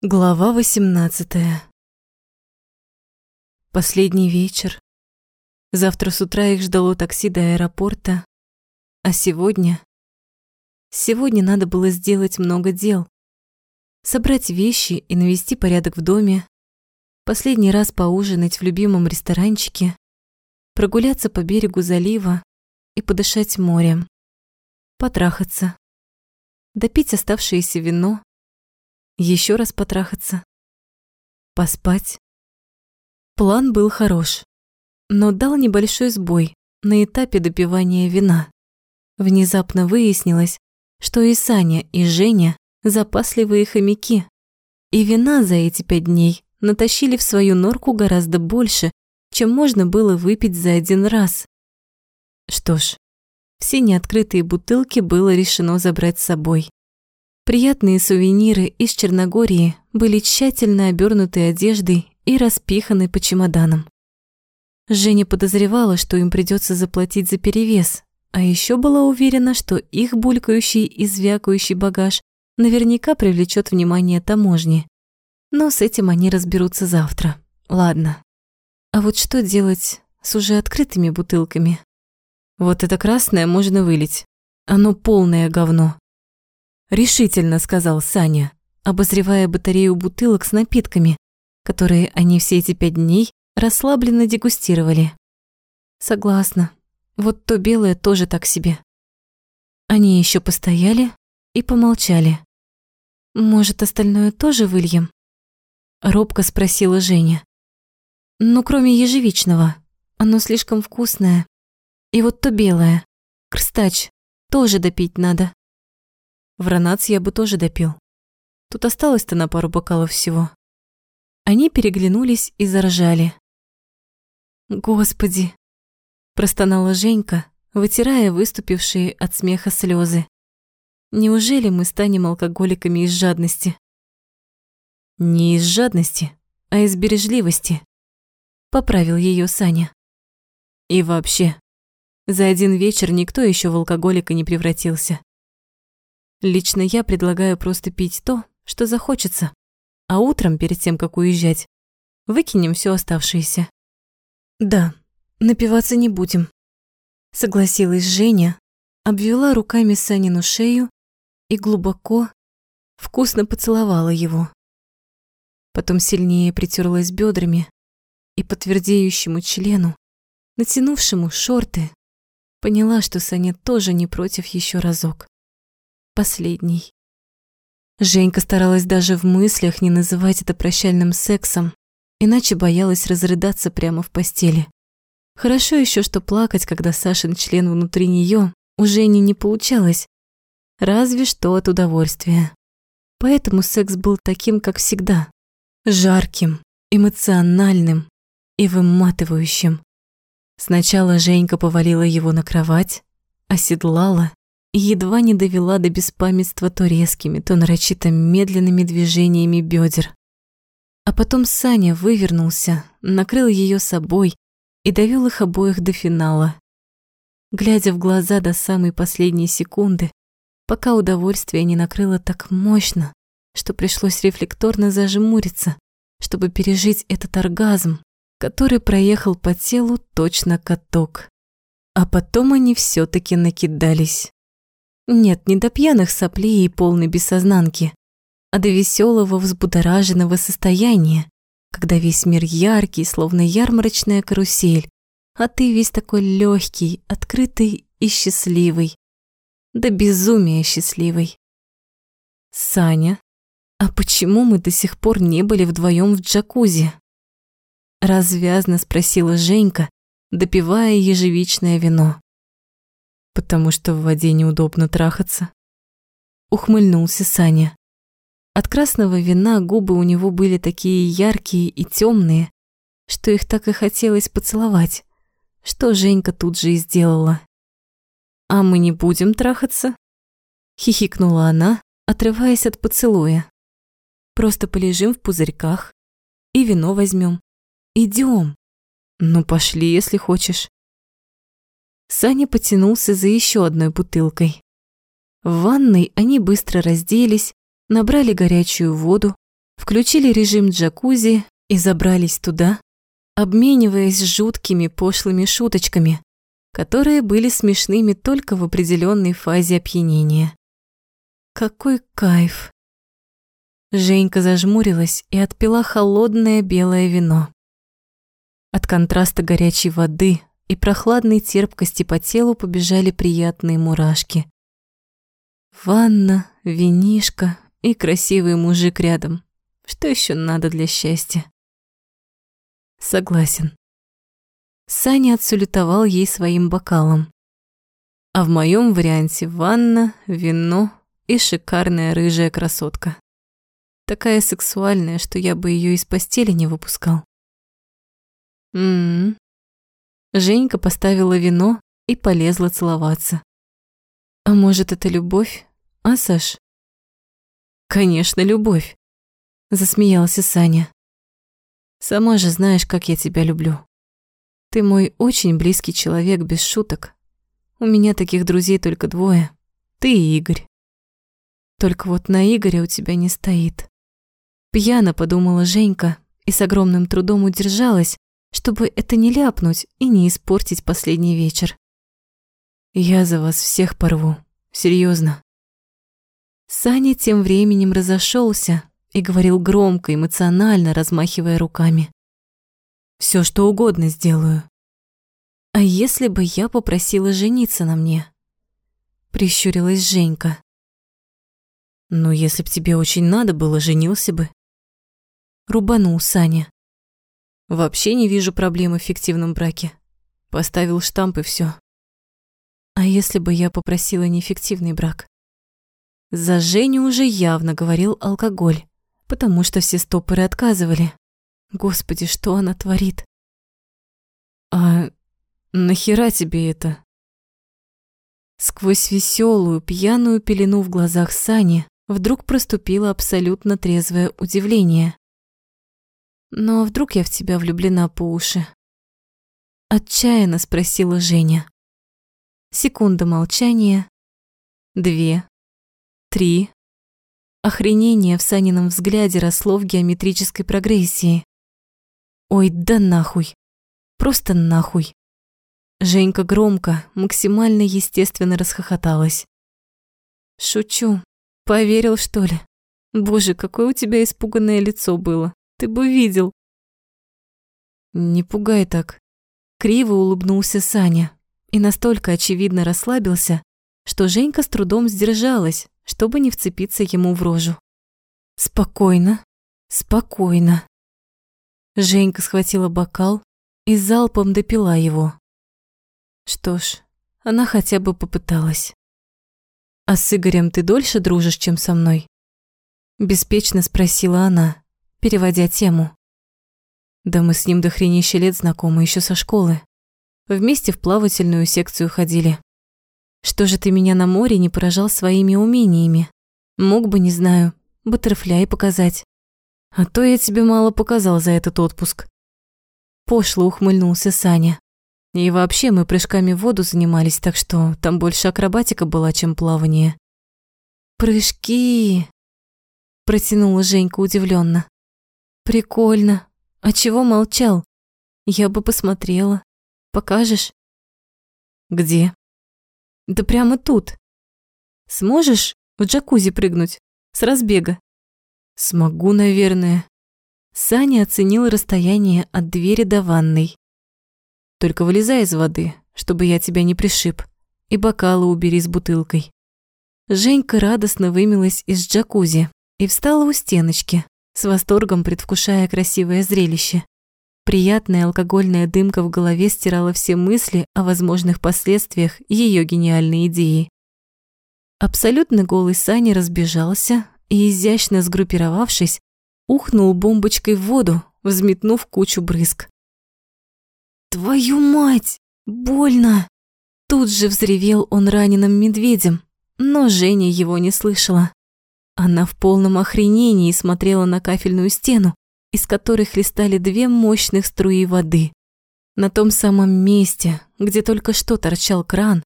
Глава 18 Последний вечер. Завтра с утра их ждало такси до аэропорта. А сегодня... Сегодня надо было сделать много дел. Собрать вещи и навести порядок в доме. Последний раз поужинать в любимом ресторанчике. Прогуляться по берегу залива и подышать морем. Потрахаться. Допить оставшееся вино еще раз потрахаться, поспать. План был хорош, но дал небольшой сбой на этапе допивания вина. Внезапно выяснилось, что и Саня, и Женя запасливые хомяки, и вина за эти пять дней натащили в свою норку гораздо больше, чем можно было выпить за один раз. Что ж, все неоткрытые бутылки было решено забрать с собой. Приятные сувениры из Черногории были тщательно обернуты одеждой и распиханы по чемоданам. Женя подозревала, что им придется заплатить за перевес, а еще была уверена, что их булькающий и звякающий багаж наверняка привлечет внимание таможни. Но с этим они разберутся завтра. Ладно. А вот что делать с уже открытыми бутылками? Вот это красное можно вылить. Оно полное говно решительно сказал Саня, обозревая батарею бутылок с напитками, которые они все эти пять дней расслабленно дегустировали. Согласна. Вот то белое тоже так себе. Они еще постояли и помолчали. Может, остальное тоже выльем? Робко спросила Женя. Ну, кроме ежевичного. Оно слишком вкусное. И вот то белое. Крстач. Тоже допить надо. Вранац я бы тоже допил. Тут осталось-то на пару бокалов всего. Они переглянулись и заржали. «Господи!» – простонала Женька, вытирая выступившие от смеха слезы. «Неужели мы станем алкоголиками из жадности?» «Не из жадности, а из бережливости», – поправил ее Саня. «И вообще, за один вечер никто еще в алкоголика не превратился. Лично я предлагаю просто пить то, что захочется, а утром, перед тем, как уезжать, выкинем все оставшееся. Да, напиваться не будем. Согласилась Женя, обвела руками Санину шею и глубоко, вкусно поцеловала его. Потом сильнее притерлась бедрами и по твердеющему члену, натянувшему шорты, поняла, что Саня тоже не против еще разок последний. Женька старалась даже в мыслях не называть это прощальным сексом, иначе боялась разрыдаться прямо в постели. Хорошо еще, что плакать, когда Сашин член внутри нее у Жени не получалось, разве что от удовольствия. Поэтому секс был таким, как всегда, жарким, эмоциональным и выматывающим. Сначала Женька повалила его на кровать, оседлала едва не довела до беспамятства то резкими, то нарочито медленными движениями бедер. А потом Саня вывернулся, накрыл ее собой и довел их обоих до финала. Глядя в глаза до самой последней секунды, пока удовольствие не накрыло так мощно, что пришлось рефлекторно зажмуриться, чтобы пережить этот оргазм, который проехал по телу точно каток. А потом они все таки накидались. Нет, не до пьяных соплей и полной бессознанки, а до веселого взбудораженного состояния, когда весь мир яркий, словно ярмарочная карусель, а ты весь такой легкий, открытый и счастливый. Да безумия счастливый. Саня, а почему мы до сих пор не были вдвоем в джакузи? Развязно спросила Женька, допивая ежевичное вино потому что в воде неудобно трахаться. Ухмыльнулся Саня. От красного вина губы у него были такие яркие и темные, что их так и хотелось поцеловать, что Женька тут же и сделала. «А мы не будем трахаться?» Хихикнула она, отрываясь от поцелуя. «Просто полежим в пузырьках и вино возьмем. Идем. Ну, пошли, если хочешь». Саня потянулся за еще одной бутылкой. В ванной они быстро разделись, набрали горячую воду, включили режим джакузи и забрались туда, обмениваясь жуткими пошлыми шуточками, которые были смешными только в определенной фазе опьянения. Какой кайф! Женька зажмурилась и отпила холодное белое вино. От контраста горячей воды и прохладной терпкости по телу побежали приятные мурашки. Ванна, винишка и красивый мужик рядом. Что еще надо для счастья? Согласен. Саня отсулютовал ей своим бокалом. А в моем варианте ванна, вино и шикарная рыжая красотка. Такая сексуальная, что я бы ее из постели не выпускал. М-м. Женька поставила вино и полезла целоваться. А может, это любовь, а, Саш? Конечно, любовь, засмеялся Саня. Сама же знаешь, как я тебя люблю. Ты мой очень близкий человек, без шуток. У меня таких друзей только двое. Ты и Игорь. Только вот на Игоря у тебя не стоит. Пьяно подумала Женька и с огромным трудом удержалась, чтобы это не ляпнуть и не испортить последний вечер. Я за вас всех порву, серьезно. Саня тем временем разошелся и говорил громко, эмоционально, размахивая руками. Все что угодно сделаю. А если бы я попросила жениться на мне? Прищурилась Женька. Ну, если б тебе очень надо было, женился бы рубанул Саня. Вообще не вижу проблемы в фиктивном браке. Поставил штамп и все. А если бы я попросила неэффективный брак? За Женю уже явно говорил алкоголь, потому что все стопоры отказывали. Господи, что она творит? А нахера тебе это? Сквозь веселую, пьяную пелену в глазах Сани вдруг проступило абсолютно трезвое удивление. Но вдруг я в тебя влюблена по уши? Отчаянно спросила Женя. Секунда молчания. Две. Три. Охренение в Санином взгляде росло в геометрической прогрессии. Ой, да нахуй. Просто нахуй. Женька громко, максимально естественно расхохоталась. Шучу. Поверил, что ли? Боже, какое у тебя испуганное лицо было. Ты бы видел. Не пугай так. Криво улыбнулся Саня и настолько очевидно расслабился, что Женька с трудом сдержалась, чтобы не вцепиться ему в рожу. Спокойно, спокойно. Женька схватила бокал и залпом допила его. Что ж, она хотя бы попыталась. «А с Игорем ты дольше дружишь, чем со мной?» Беспечно спросила она переводя тему. Да мы с ним до хренища лет знакомы еще со школы. Вместе в плавательную секцию ходили. Что же ты меня на море не поражал своими умениями? Мог бы, не знаю, баттерфляй показать. А то я тебе мало показал за этот отпуск. Пошло ухмыльнулся Саня. И вообще мы прыжками в воду занимались, так что там больше акробатика была, чем плавание. Прыжки, протянула Женька удивленно. Прикольно. А чего молчал? Я бы посмотрела. Покажешь? Где? Да прямо тут. Сможешь в джакузи прыгнуть? С разбега? Смогу, наверное. Саня оценил расстояние от двери до ванной. Только вылезай из воды, чтобы я тебя не пришиб, и бокалы убери с бутылкой. Женька радостно вымилась из джакузи и встала у стеночки, с восторгом предвкушая красивое зрелище. Приятная алкогольная дымка в голове стирала все мысли о возможных последствиях ее гениальной идеи. Абсолютно голый Саня разбежался и, изящно сгруппировавшись, ухнул бомбочкой в воду, взметнув кучу брызг. «Твою мать! Больно!» Тут же взревел он раненым медведем, но Женя его не слышала. Она в полном охренении смотрела на кафельную стену, из которой хлестали две мощных струи воды. На том самом месте, где только что торчал кран,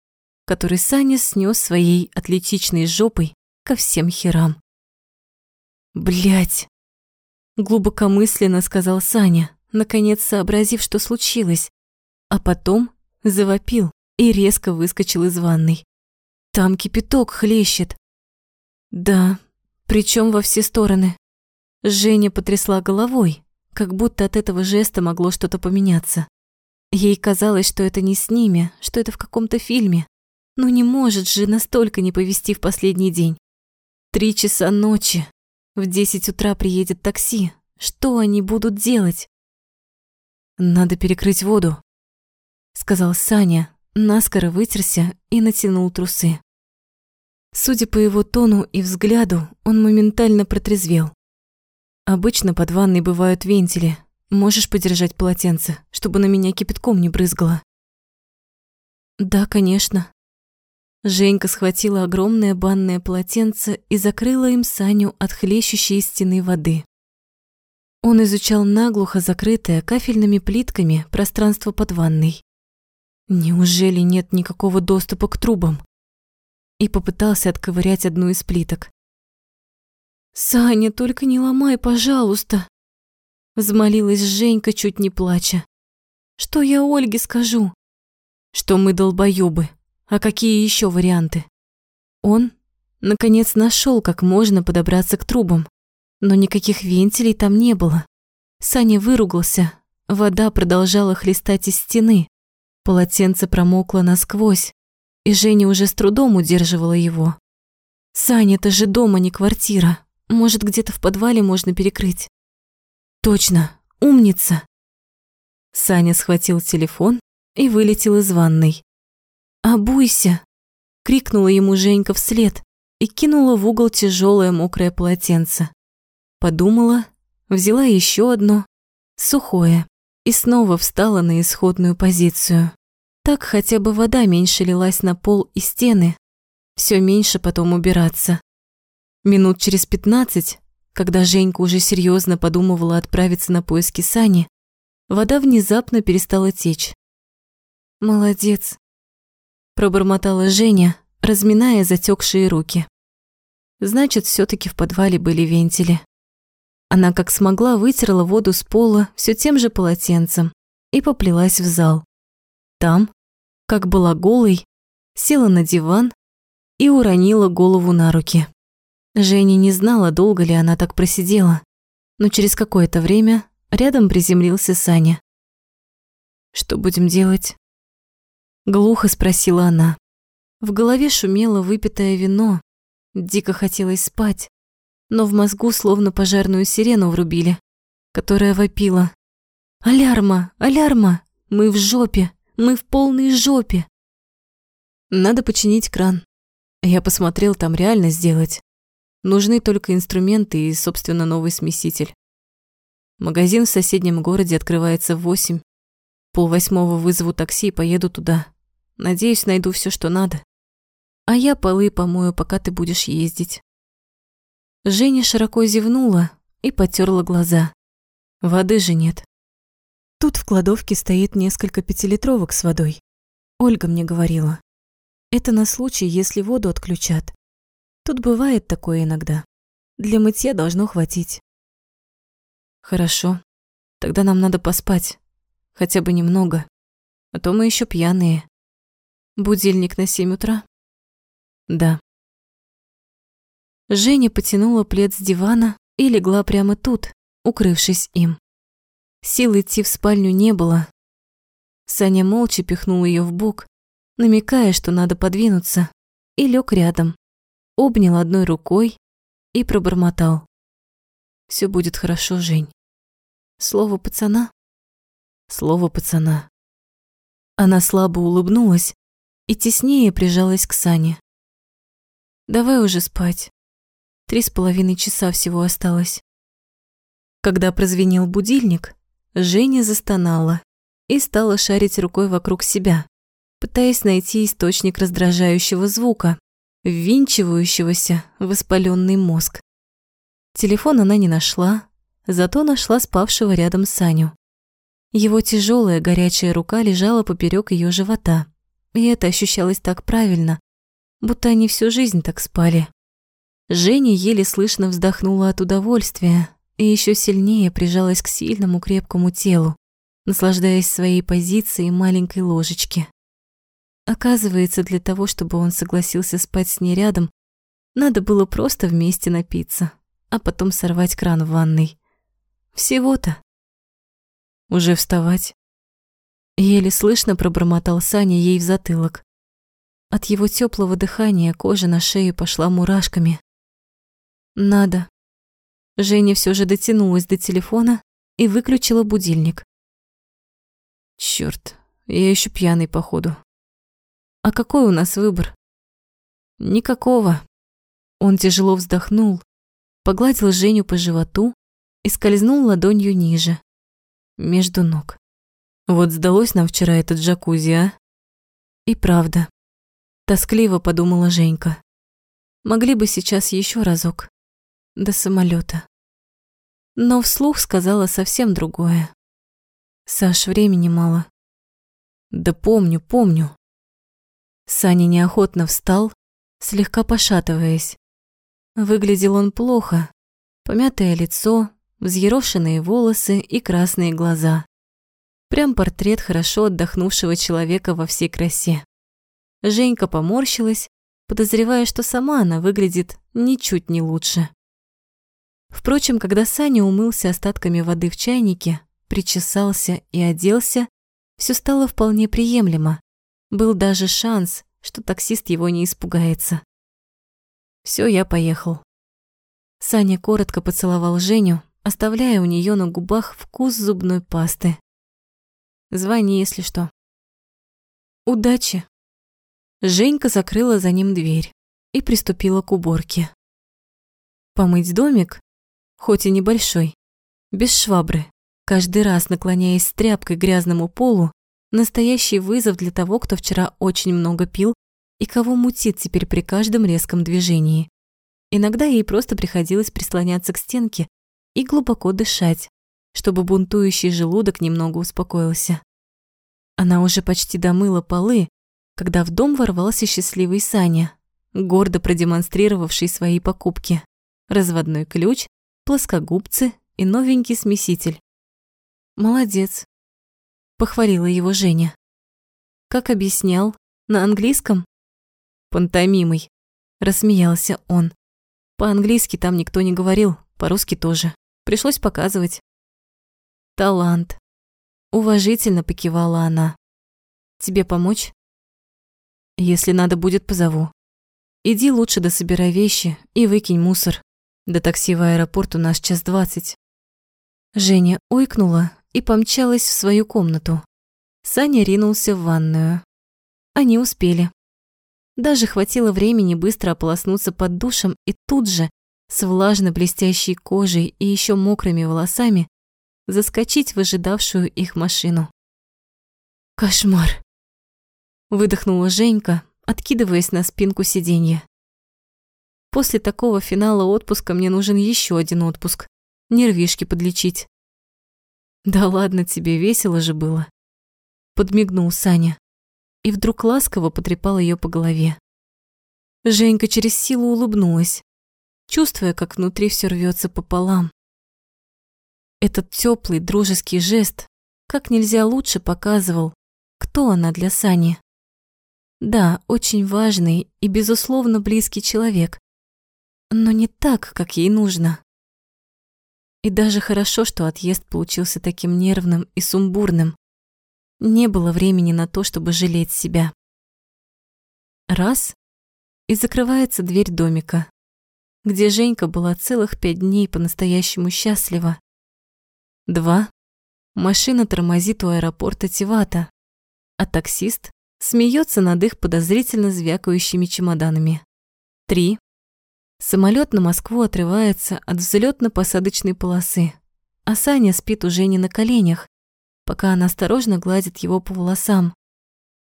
который Саня снес своей атлетичной жопой ко всем херам. Блять! глубокомысленно сказал Саня, наконец сообразив, что случилось, а потом завопил и резко выскочил из ванной. Там кипяток хлещет. Да, причем во все стороны. Женя потрясла головой, как будто от этого жеста могло что-то поменяться. Ей казалось, что это не с ними, что это в каком-то фильме. Но не может же настолько не повезти в последний день. Три часа ночи. В десять утра приедет такси. Что они будут делать? Надо перекрыть воду, сказал Саня, наскоро вытерся и натянул трусы. Судя по его тону и взгляду, он моментально протрезвел. Обычно под ванной бывают вентили. Можешь подержать полотенце, чтобы на меня кипятком не брызгало? Да, конечно. Женька схватила огромное банное полотенце и закрыла им Саню от хлещущей стены воды. Он изучал наглухо закрытое кафельными плитками пространство под ванной. Неужели нет никакого доступа к трубам? И попытался отковырять одну из плиток. «Саня, только не ломай, пожалуйста!» Взмолилась Женька, чуть не плача. «Что я Ольге скажу?» «Что мы долбоёбы, а какие еще варианты? Он, наконец, нашел, как можно подобраться к трубам, но никаких вентилей там не было. Саня выругался, вода продолжала хлестать из стены, полотенце промокло насквозь, и Женя уже с трудом удерживала его. «Саня, это же дом, а не квартира. Может, где-то в подвале можно перекрыть?» «Точно, умница!» Саня схватил телефон и вылетел из ванной. «Обуйся!» — крикнула ему Женька вслед и кинула в угол тяжелое мокрое полотенце. Подумала, взяла еще одно, сухое, и снова встала на исходную позицию. Так хотя бы вода меньше лилась на пол и стены, все меньше потом убираться. Минут через пятнадцать, когда Женька уже серьезно подумывала отправиться на поиски Сани, вода внезапно перестала течь. «Молодец», пробормотала Женя, разминая затекшие руки. Значит, все таки в подвале были вентили. Она как смогла вытерла воду с пола все тем же полотенцем и поплелась в зал. Там, как была голой, села на диван и уронила голову на руки. Женя не знала, долго ли она так просидела, но через какое-то время рядом приземлился Саня. «Что будем делать?» Глухо спросила она. В голове шумело выпитое вино. Дико хотелось спать, но в мозгу словно пожарную сирену врубили, которая вопила. «Алярма! Алярма! Мы в жопе! Мы в полной жопе!» Надо починить кран. Я посмотрел, там реально сделать. Нужны только инструменты и, собственно, новый смеситель. Магазин в соседнем городе открывается в восемь. Пол восьмого вызову такси и поеду туда. Надеюсь, найду все, что надо. А я полы помою, пока ты будешь ездить. Женя широко зевнула и потерла глаза. Воды же нет. Тут в кладовке стоит несколько пятилитровок с водой. Ольга мне говорила. Это на случай, если воду отключат. Тут бывает такое иногда. Для мытья должно хватить. Хорошо. Тогда нам надо поспать. Хотя бы немного. А то мы еще пьяные. Будильник на семь утра? Да. Женя потянула плед с дивана и легла прямо тут, укрывшись им. Сил идти в спальню не было. Саня молча пихнул ее в бок, намекая, что надо подвинуться, и лег рядом, обнял одной рукой и пробормотал. Все будет хорошо, Жень. Слово пацана? Слово пацана. Она слабо улыбнулась, и теснее прижалась к Сане. «Давай уже спать. Три с половиной часа всего осталось». Когда прозвенел будильник, Женя застонала и стала шарить рукой вокруг себя, пытаясь найти источник раздражающего звука, ввинчивающегося в воспаленный мозг. Телефон она не нашла, зато нашла спавшего рядом Саню. Его тяжелая горячая рука лежала поперек ее живота и это ощущалось так правильно, будто они всю жизнь так спали. Женя еле слышно вздохнула от удовольствия и еще сильнее прижалась к сильному крепкому телу, наслаждаясь своей позицией маленькой ложечки. Оказывается, для того, чтобы он согласился спать с ней рядом, надо было просто вместе напиться, а потом сорвать кран в ванной. Всего-то. Уже вставать. Еле слышно пробормотал Саня ей в затылок. От его теплого дыхания кожа на шее пошла мурашками. Надо. Женя все же дотянулась до телефона и выключила будильник. Черт, я еще пьяный, походу. А какой у нас выбор? Никакого. Он тяжело вздохнул, погладил Женю по животу и скользнул ладонью ниже, между ног. Вот сдалось нам вчера этот джакузи, а? И правда. Тоскливо подумала Женька. Могли бы сейчас еще разок. До самолета. Но вслух сказала совсем другое. Саш, времени мало. Да помню, помню. Саня неохотно встал, слегка пошатываясь. Выглядел он плохо. Помятое лицо, взъерошенные волосы и красные глаза. Прям портрет хорошо отдохнувшего человека во всей красе. Женька поморщилась, подозревая, что сама она выглядит ничуть не лучше. Впрочем, когда Саня умылся остатками воды в чайнике, причесался и оделся, все стало вполне приемлемо. Был даже шанс, что таксист его не испугается. Все, я поехал. Саня коротко поцеловал Женю, оставляя у нее на губах вкус зубной пасты. Звони, если что. Удачи. Женька закрыла за ним дверь и приступила к уборке. Помыть домик, хоть и небольшой, без швабры, каждый раз наклоняясь с тряпкой к грязному полу, настоящий вызов для того, кто вчера очень много пил и кого мутит теперь при каждом резком движении. Иногда ей просто приходилось прислоняться к стенке и глубоко дышать, чтобы бунтующий желудок немного успокоился. Она уже почти домыла полы, когда в дом ворвался счастливый Саня, гордо продемонстрировавший свои покупки. Разводной ключ, плоскогубцы и новенький смеситель. «Молодец», — похвалила его Женя. «Как объяснял? На английском?» «Пантомимой», — рассмеялся он. «По-английски там никто не говорил, по-русски тоже. Пришлось показывать». «Талант», — уважительно покивала она. «Тебе помочь?» «Если надо будет, позову. Иди лучше дособирай вещи и выкинь мусор. До такси в аэропорт у нас час двадцать». Женя ойкнула и помчалась в свою комнату. Саня ринулся в ванную. Они успели. Даже хватило времени быстро ополоснуться под душем и тут же, с влажно-блестящей кожей и еще мокрыми волосами, заскочить в ожидавшую их машину. «Кошмар!» – выдохнула Женька, откидываясь на спинку сиденья. «После такого финала отпуска мне нужен еще один отпуск, нервишки подлечить». «Да ладно тебе, весело же было», – подмигнул Саня и вдруг ласково потрепал ее по голове. Женька через силу улыбнулась, чувствуя, как внутри все рвется пополам. Этот теплый дружеский жест как нельзя лучше показывал, кто она для Сани. Да, очень важный и, безусловно, близкий человек, но не так, как ей нужно. И даже хорошо, что отъезд получился таким нервным и сумбурным. Не было времени на то, чтобы жалеть себя. Раз — и закрывается дверь домика, где Женька была целых пять дней по-настоящему счастлива. Два — машина тормозит у аэропорта Тивата, а таксист смеется над их подозрительно звякающими чемоданами. Три — самолет на Москву отрывается от взлетно-посадочной полосы, а Саня спит уже не на коленях, пока она осторожно гладит его по волосам,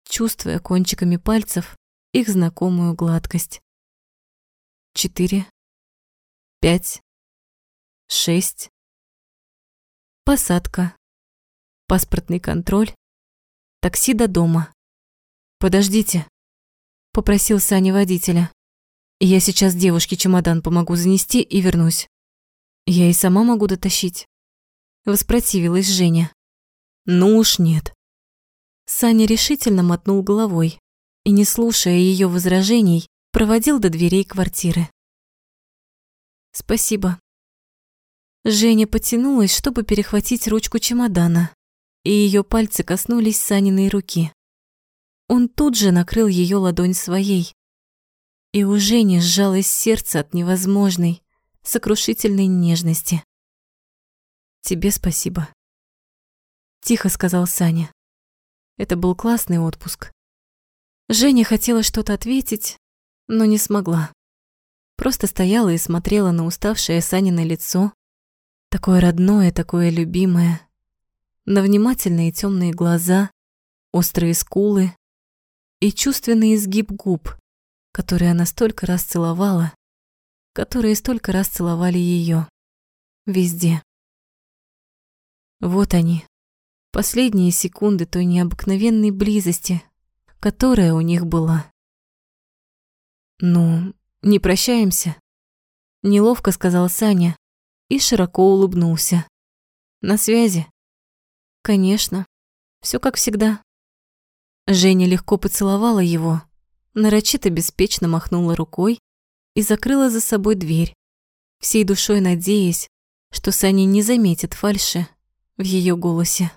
чувствуя кончиками пальцев их знакомую гладкость. Четыре, пять, шесть. Посадка, паспортный контроль, такси до дома. «Подождите», — попросил Саня водителя. «Я сейчас девушке чемодан помогу занести и вернусь». Я и сама могу дотащить. Воспротивилась Женя. Ну уж нет. Саня решительно мотнул головой и, не слушая ее возражений, проводил до дверей квартиры. Спасибо. Женя потянулась, чтобы перехватить ручку чемодана, и ее пальцы коснулись Саниной руки. Он тут же накрыл ее ладонь своей, и у Жени сжалось сердце от невозможной, сокрушительной нежности. «Тебе спасибо», — тихо сказал Саня. Это был классный отпуск. Женя хотела что-то ответить, но не смогла. Просто стояла и смотрела на уставшее Санино лицо, такое родное, такое любимое, на внимательные темные глаза, острые скулы и чувственный изгиб губ, которые она столько раз целовала, которые столько раз целовали ее. Везде. Вот они, последние секунды той необыкновенной близости, которая у них была. «Ну, не прощаемся?» Неловко сказал Саня и широко улыбнулся. «На связи?» «Конечно. Все как всегда». Женя легко поцеловала его, нарочито беспечно махнула рукой и закрыла за собой дверь, всей душой надеясь, что Саня не заметит фальши в ее голосе.